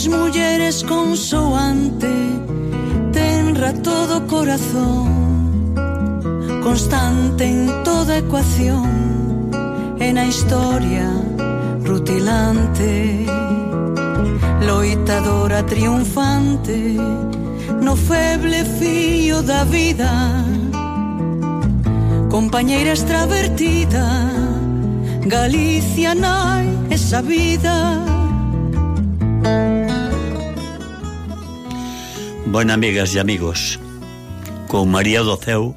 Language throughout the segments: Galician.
Tres mulleres con soante Tenra todo corazón Constante en toda ecuación en a historia rutilante Loitadora triunfante No feble fío da vida Compañeira extravertida Galicia nai esa vida Bueno, amigas e amigos, con María do Ceu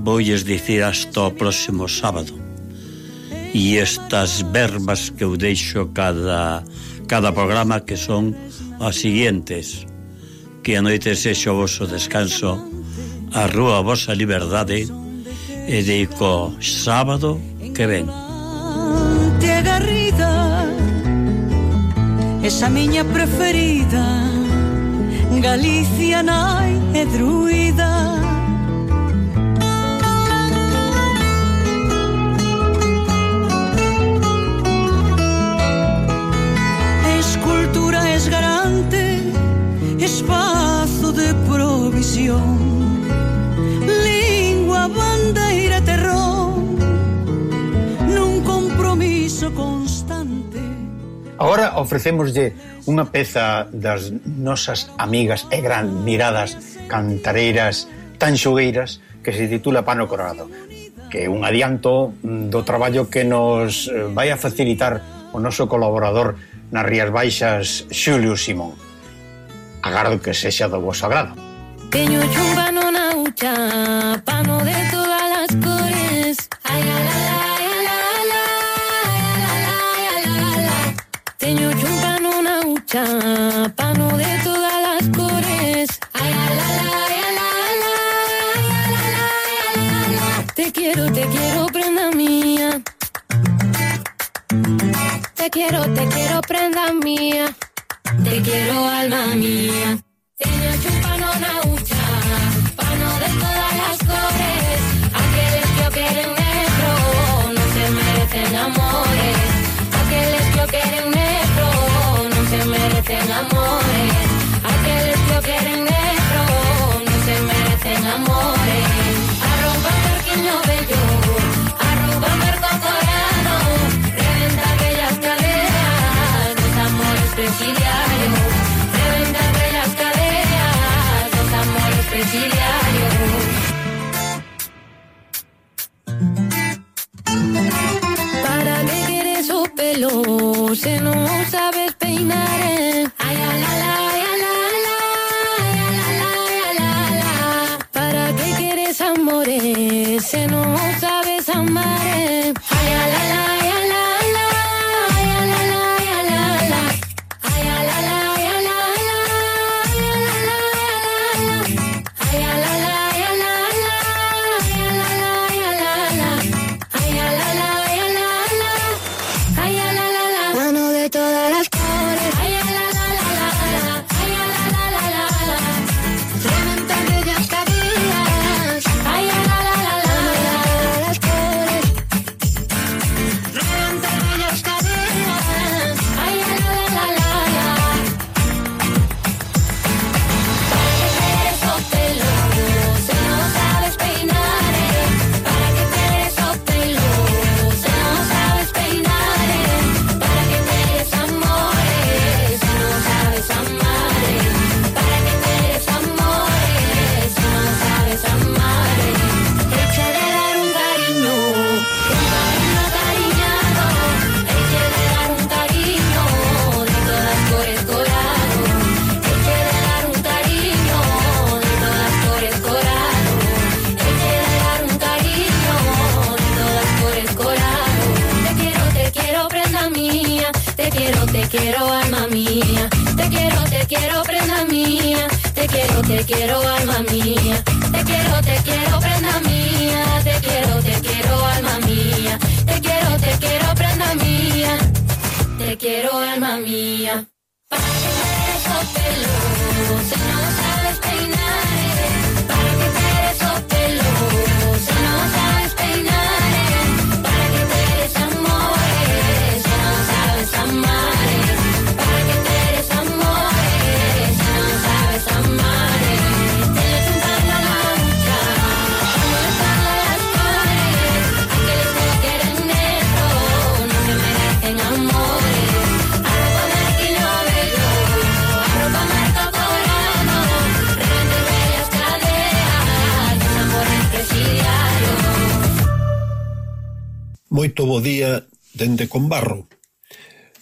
voulles dicir hasta o próximo sábado. E estas verbas que eu deixo cada, cada programa que son as siguientes. Que a noite sexo o vosso descanso a rúa vosa liberdade e dico sábado que ven Te agarrida esa miña preferida. Galicia nai é druida. Escultura es garante Espazo de provisión. Lingua, bandeira, terror Nun compromiso constante. Agora ofrecemoslle Unha peza das nosas amigas e gran miradas cantareiras tan xogueiras que se titula Pano Corado, que é un adianto mm, do traballo que nos eh, vai a facilitar o noso colaborador nas Rías Baixas, Xulio Simón. Agardo que sexa do vos agrado. Teño un na pano de todas as cores, ai, ai, ai, ai. Pano de todas las cores. Ay, la, la, la, ay, la, la, ay, la, la, ay, la, la. Te quiero, te quiero, prenda mía. Te quiero, te quiero, prenda mía. Te quiero, alma mía. Teño se no sabes peinar. Ay, ala, ala, ala, ala, ¿Para qué quieres amores? Se no sabes Te quiero, alma mía. ¿Para qué quieres esos pelos? Si no sabes peinar. ¿Para quieres Moito bo día dende Conbarro.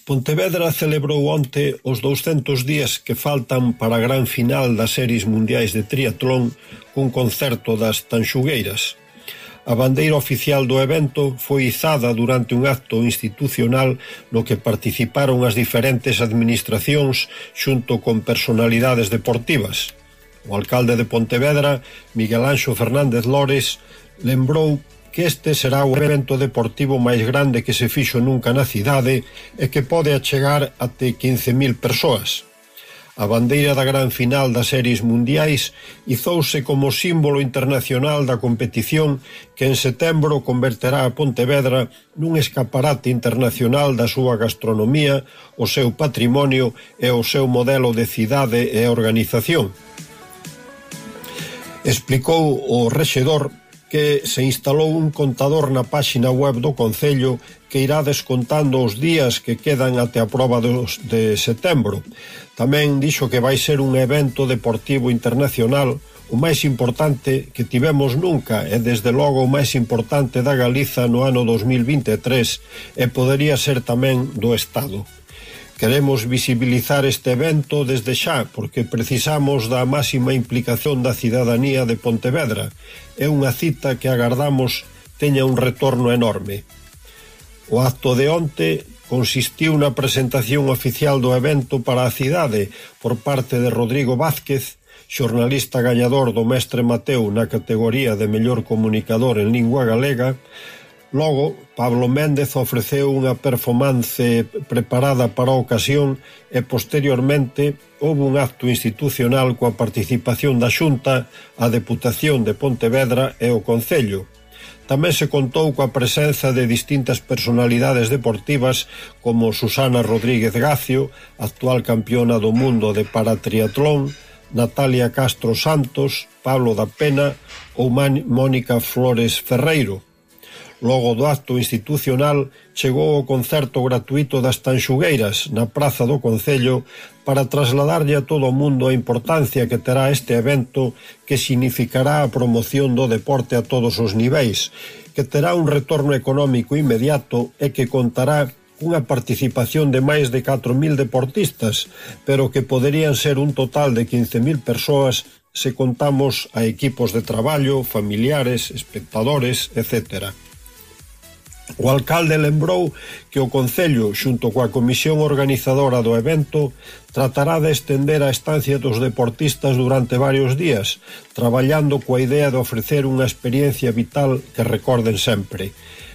Pontevedra celebrou onte os 200 días que faltan para a gran final das series mundiais de triatlón cun concerto das Tanxugueiras. A bandeira oficial do evento foi izada durante un acto institucional no que participaron as diferentes administracións xunto con personalidades deportivas. O alcalde de Pontevedra, Miguel Anxo Fernández Lores, lembrou que este será o evento deportivo máis grande que se fixo nunca na cidade e que pode achegar até 15.000 persoas. A bandeira da gran final das series mundiais izouse como símbolo internacional da competición que en setembro converterá a Pontevedra nun escaparate internacional da súa gastronomía, o seu patrimonio e o seu modelo de cidade e organización. Explicou o rexedor que se instalou un contador na páxina web do Concello que irá descontando os días que quedan até a prova dos, de setembro. Tamén dixo que vai ser un evento deportivo internacional o máis importante que tivemos nunca e desde logo o máis importante da Galiza no ano 2023 e podería ser tamén do Estado. Queremos visibilizar este evento desde xa porque precisamos da máxima implicación da cidadanía de Pontevedra. É unha cita que agardamos teña un retorno enorme. O acto de onte consistiu na presentación oficial do evento para a cidade por parte de Rodrigo Vázquez, xornalista gañador do Mestre Mateu na categoría de mellor comunicador en lingua galega, Logo, Pablo Méndez ofreceu unha performance preparada para a ocasión e posteriormente houve un acto institucional coa participación da Xunta, a Deputación de Pontevedra e o Concello, Tamén se contou coa presenza de distintas personalidades deportivas como Susana Rodríguez Gacio, actual campeona do mundo de paratriatlón, Natalia Castro Santos, Pablo da Pena ou Mónica Flores Ferreiro. Logo do acto institucional chegou o concerto gratuito das Tanxugueiras na Praza do Concello para trasladarlle a todo o mundo a importancia que terá este evento que significará a promoción do deporte a todos os niveis, que terá un retorno económico inmediato e que contará cunha participación de máis de 4.000 deportistas, pero que poderían ser un total de 15.000 persoas se contamos a equipos de traballo, familiares, espectadores, etcétera. O alcalde lembrou que o Concello, xunto coa comisión organizadora do evento, tratará de estender a estancia dos deportistas durante varios días, traballando coa idea de ofrecer unha experiencia vital que recorden sempre.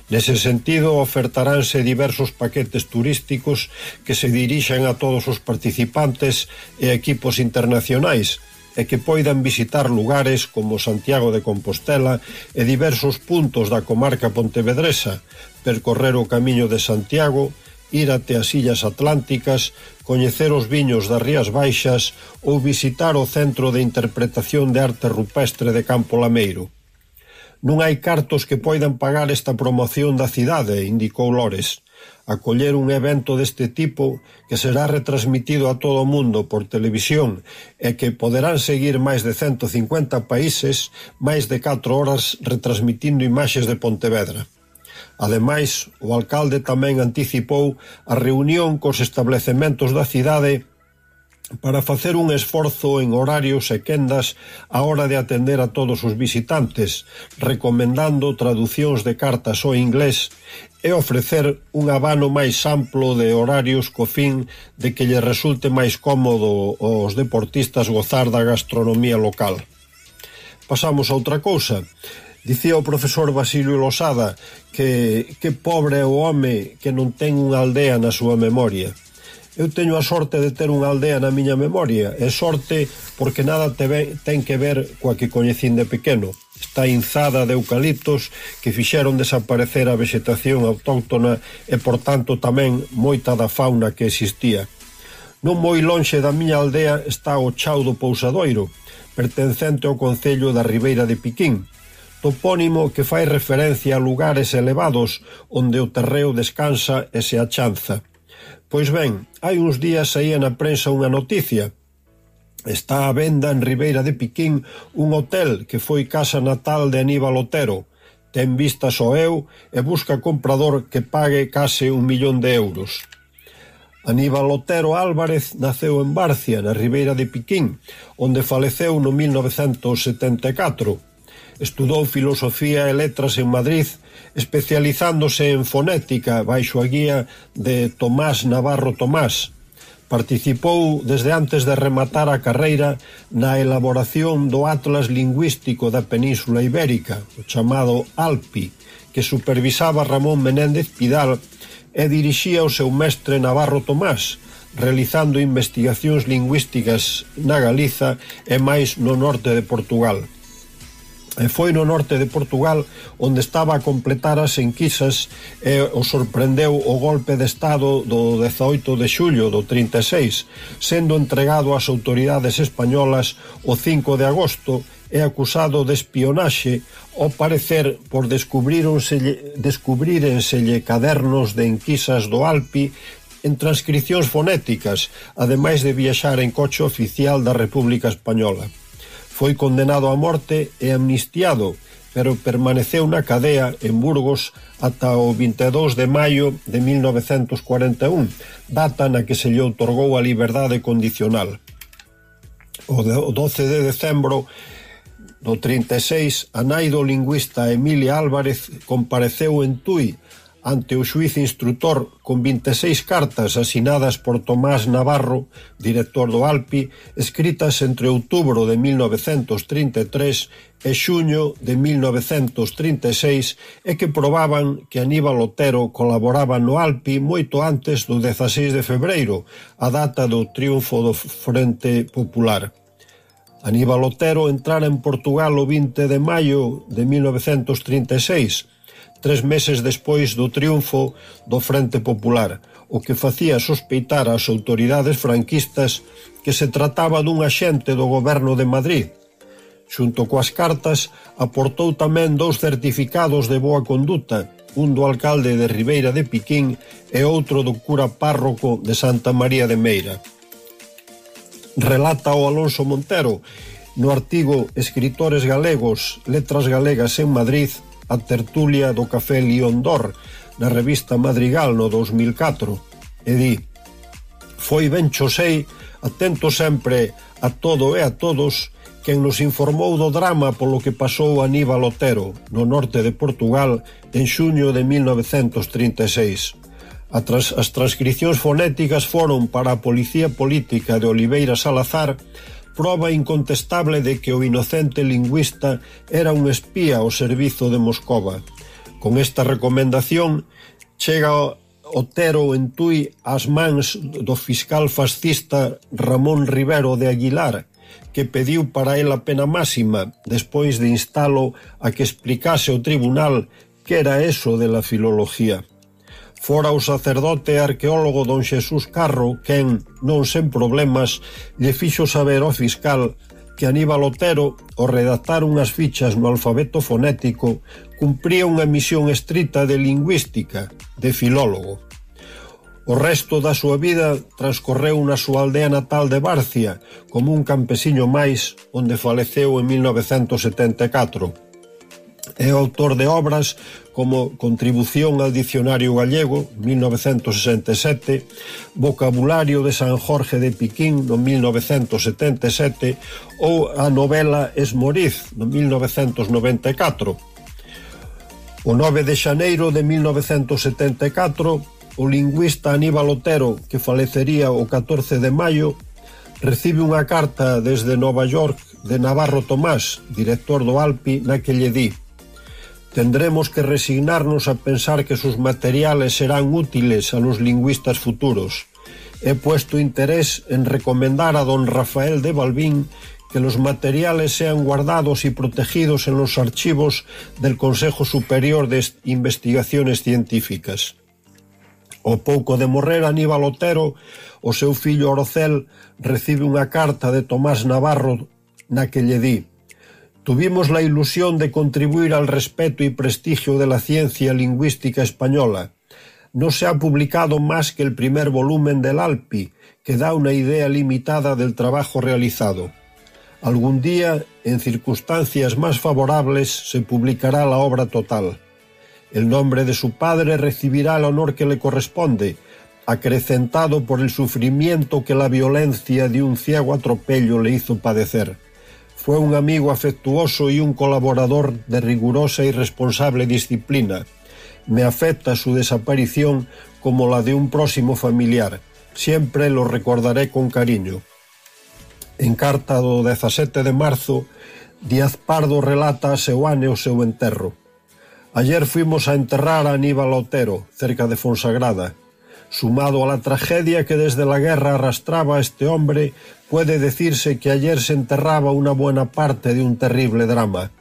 Nese sentido, ofertaránse diversos paquetes turísticos que se dirixen a todos os participantes e equipos internacionais, e que poidan visitar lugares como Santiago de Compostela e diversos puntos da comarca pontevedresa, percorrer o camiño de Santiago, ir até as Illas Atlánticas, coñecer os viños das Rías Baixas ou visitar o Centro de Interpretación de Arte Rupestre de Campo Lameiro. Non hai cartos que poidan pagar esta promoción da cidade, indicou Lores acoller un evento deste tipo que será retransmitido a todo o mundo por televisión e que poderán seguir máis de 150 países máis de 4 horas retransmitindo imaxes de Pontevedra. Ademais, o alcalde tamén anticipou a reunión cos establecementos da cidade para facer un esforzo en horarios e quendas á hora de atender a todos os visitantes, recomendando traducións de cartas ao inglés e ofrecer un abano máis amplo de horarios co fin de que lle resulte máis cómodo aos deportistas gozar da gastronomía local. Pasamos a outra cousa. Dicía o profesor Basilio Losada que, que pobre é o home que non ten unha aldea na súa memoria. Eu teño a sorte de ter unha aldea na miña memoria, e sorte porque nada te ve, ten que ver coa que coñecín de pequeno. Está inzada de eucaliptos que fixeron desaparecer a vegetación autóctona e, por tanto, tamén moita da fauna que existía. Non moi lonxe da miña aldea está o Chao do Pousadoiro, pertencente ao Concello da Ribeira de Piquín, topónimo que fai referencia a lugares elevados onde o terreo descansa e se achanza. Pois ben, hai uns días saía na prensa unha noticia. Está á venda en Ribeira de Piquín un hotel que foi casa natal de Aníbal Otero. Ten vistas ao eu e busca comprador que pague case un millón de euros. Aníbal Otero Álvarez naceu en Barcia, na Ribeira de Piquín, onde faleceu no 1974. Estudou filosofía e letras en Madrid especializándose en fonética baixo a guía de Tomás Navarro Tomás. Participou desde antes de rematar a carreira na elaboración do Atlas Lingüístico da Península Ibérica, o chamado ALPI, que supervisaba Ramón Menéndez Pidal e dirixía o seu mestre Navarro Tomás, realizando investigacións lingüísticas na Galiza e máis no norte de Portugal e foi no norte de Portugal onde estaba a completar as enquisas e o sorprendeu o golpe de Estado do 18 de xullo do 36, sendo entregado ás autoridades españolas o 5 de agosto e acusado de espionaxe ao parecer por descubrirenselle cadernos de enquisas do Alpi en transcripcións fonéticas, ademais de viaxar en coche oficial da República Española. Foi condenado a morte e amnistiado, pero permaneceu na cadea en Burgos ata o 22 de maio de 1941, data na que se lle outorgou a liberdade condicional. O 12 de decembro do 36, a nai do lingüista Emilia Álvarez compareceu en Tui ante o xuiz instructor con 26 cartas asinadas por Tomás Navarro, director do Alpi, escritas entre outubro de 1933 e xuño de 1936 e que probaban que Aníbal Otero colaboraba no Alpi moito antes do 16 de febreiro, a data do triunfo do Frente Popular. Aníbal Otero entrara en Portugal o 20 de maio de 1936 tres meses despois do triunfo do Frente Popular, o que facía sospeitar ás autoridades franquistas que se trataba dun axente do goberno de Madrid. Xunto coas cartas, aportou tamén dous certificados de boa conduta, un do alcalde de Ribeira de Piquín e outro do cura párroco de Santa María de Meira. Relata o Alonso Montero no artigo Escritores galegos, letras galegas en Madrid, a tertulia do Café Lion d'Or na revista Madrigal no 2004 e di Foi ben xosei, atento sempre a todo e a todos quen nos informou do drama polo que pasou Aníbal Otero no norte de Portugal en xuño de 1936. As transcripcións fonéticas foron para a Policía Política de Oliveira Salazar proba incontestable de que o inocente lingüista era un espía ao servizo de Moscova. Con esta recomendación chega Otero en Tui ás mans do fiscal fascista Ramón Rivero de Aguilar, que pediu para ela pena máxima despois de instalo a que explicase o tribunal que era eso de la filología fora o sacerdote e arqueólogo don Xesús Carro quen, non sen problemas, lle fixo saber ao fiscal que Aníbal Otero, ao redactar unhas fichas no alfabeto fonético, cumpría unha misión estrita de lingüística, de filólogo. O resto da súa vida transcorreu na súa aldea natal de Barcia, como un campesiño máis, onde faleceu en 1974. É autor de obras como Contribución ao Dicionario Gallego, 1967, Vocabulario de San Jorge de Piquín, no 1977, ou a novela Esmoriz, no 1994. O 9 de xaneiro de 1974, o lingüista Aníbal Otero, que falecería o 14 de maio, recibe unha carta desde Nova York de Navarro Tomás, director do Alpi, na que lle di Tendremos que resignarnos a pensar que sus materiales serán útiles a los lingüistas futuros. He puesto interés en recomendar a don Rafael de Balbín que los materiales sean guardados y protegidos en los archivos del Consejo Superior de Investigaciones Científicas. O pouco de morrer Aníbal Otero, o seu fillo Orocel recibe unha carta de Tomás Navarro na que lle di Tuvimos la ilusión de contribuir al respeto y prestigio de la ciencia lingüística española. No se ha publicado más que el primer volumen del Alpi, que da una idea limitada del trabajo realizado. Algún día, en circunstancias más favorables, se publicará la obra total. El nombre de su padre recibirá el honor que le corresponde, acrecentado por el sufrimiento que la violencia de un ciego atropello le hizo padecer. Fue un amigo afectuoso y un colaborador de rigurosa y responsable disciplina. Me afecta su desaparición como la de un próximo familiar. Siempre lo recordaré con cariño. En carta do 17 de marzo, Díaz Pardo relata a seu ane o seu enterro. Ayer fuimos a enterrar a Aníbal Otero, cerca de Fonsagrada, Sumado a la tragedia que desde la guerra arrastraba este hombre, puede decirse que ayer se enterraba una buena parte de un terrible drama.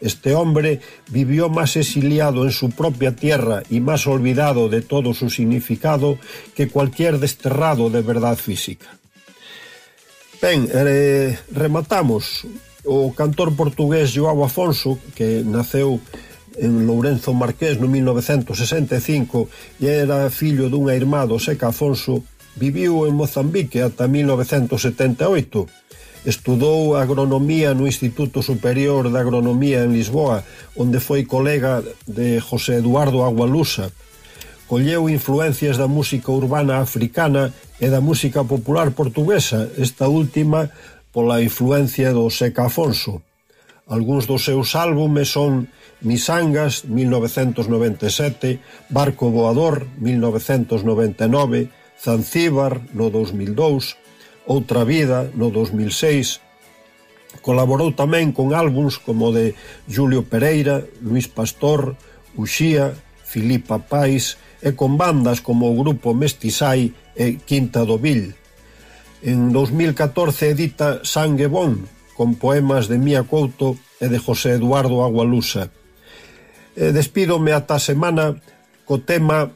Este hombre vivió más exiliado en su propia tierra y más olvidado de todo su significado que cualquier desterrado de verdad física. Ben, eh, rematamos. O cantor portugués João Afonso, que naceu en Lourenzo Marqués no 1965 e era fillo dunha irmá do Seca Afonso, viviu en Mozambique ata 1978. Estudou agronomía no Instituto Superior de Agronomía en Lisboa, onde foi colega de José Eduardo Agualusa. Colleu influencias da música urbana africana e da música popular portuguesa, esta última pola influencia do Seca Afonso. Algúns dos seus álbumes son Misangas, 1997, Barco Voador, 1999, Zanzíbar, no 2002, Outra Vida, no 2006, Colaborou tamén con álbums como de Julio Pereira, Luis Pastor, Uxía, Filipa Pais e con bandas como o grupo Mestizai e Quinta do Vil. En 2014 edita Sangue Bon, con poemas de Mía Couto e de José Eduardo Agualusa. E despídome ata a semana co tema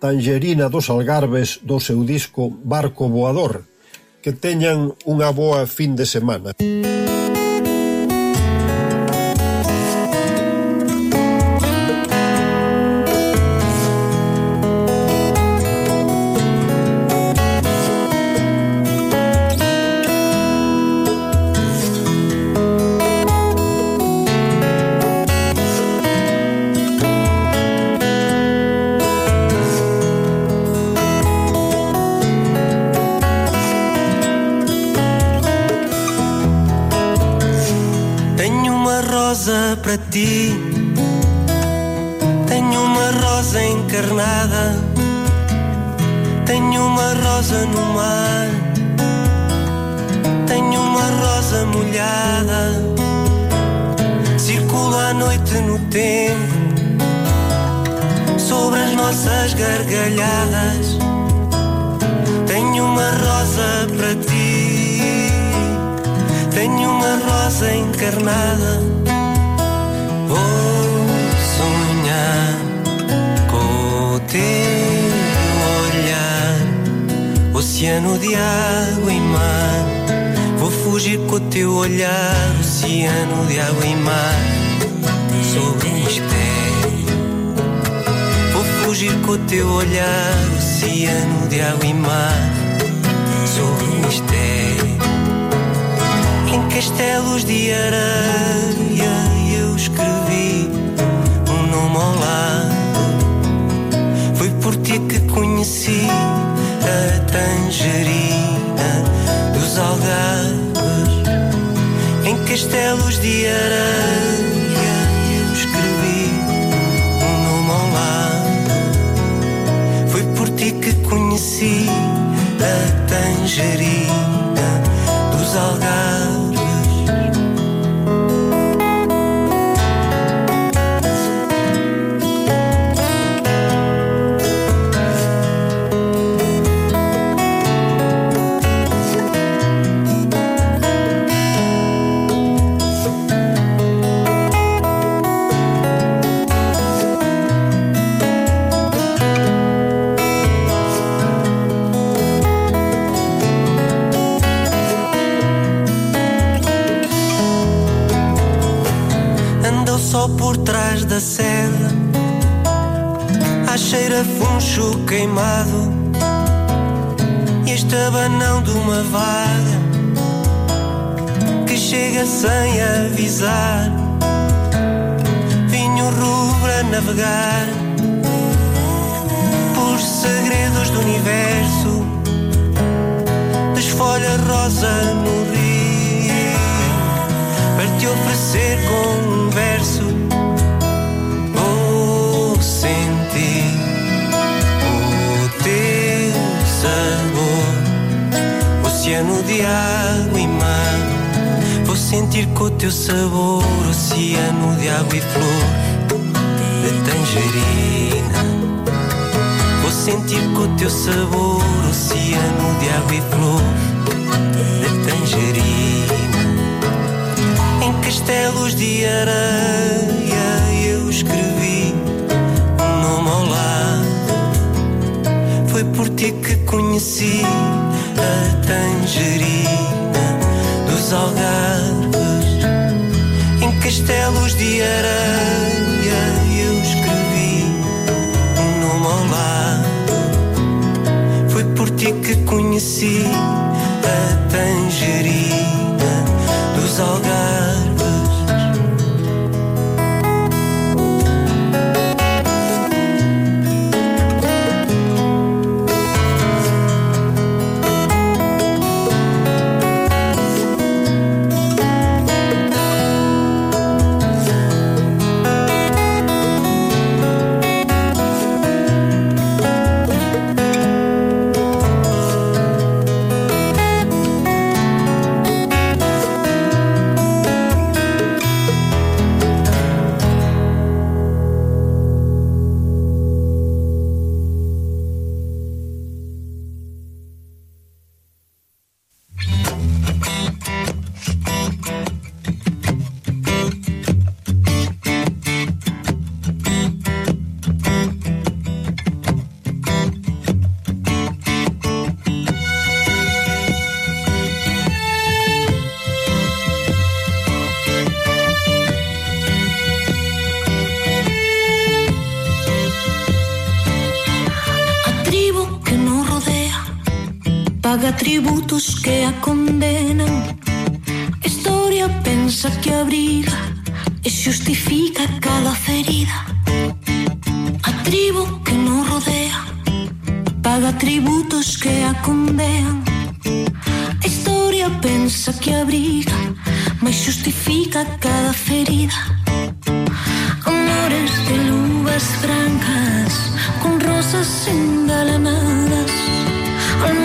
Tangerina dos Algarbes do seu disco Barco Voador. Que teñan unha boa fin de semana. Música encarnada. Tenho uma rosa no mar. Tenho uma rosa molhada. Circula à noite no tempo. Sobre as nossas gargalhadas. Tenho uma rosa para ti. Tenho uma rosa encarnada. Teu olhar, oceano de água e mar. Vou fugir com o teu olhar, oceano de água e mar, sobre um mistério. Vou fugir com o teu olhar, oceano de água e mar, sobre um mistério. Em castelos de areia conheci a tangerina dos algarves. Em castelos de areia eu escrevi um nome ao lado. Foi por ti que conheci a tangerina da serra À cheira funcho queimado E este abanão de uma vaga Que chega sem avisar. Vinho rubro a navegar por segredos do universo. Desfolha rosa no rio para te oferecer com de água e mar. Vou sentir com o teu sabor, oceano de água e flor de tangerina. Vou sentir com o teu sabor, oceano de água e flor de tangerina. Em castelos de areia eu escrevi um nome ao lado. Foi por ti que conheci tangerina dos algarves. Em castelos de areia eu escrevi um nome ao. Foi por ti que conheci a tangerina dos algarves. años que a condenan. A historia pensa que abriga e justifica cada ferida. A tribo que nos rodea paga tributos que a condenan A historia pensa que abriga, mas justifica cada ferida. Amores de luvas francas, con rosas engalanadas. Con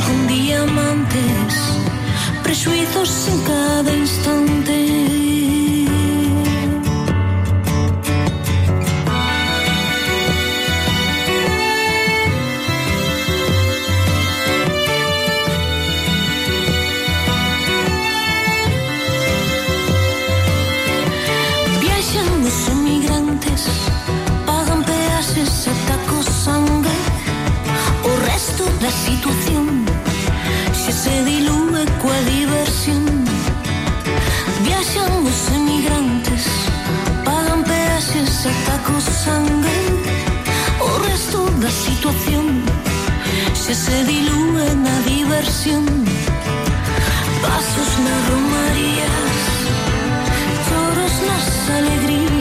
con diamantes, prejuizos en cada instante. pasión se se dilúe coa diversión. Viaxan os emigrantes pagan peaxes ata co sangre o resto da situación. Se se dilúe na diversión. Pasos nas romarías choros nas alegrías.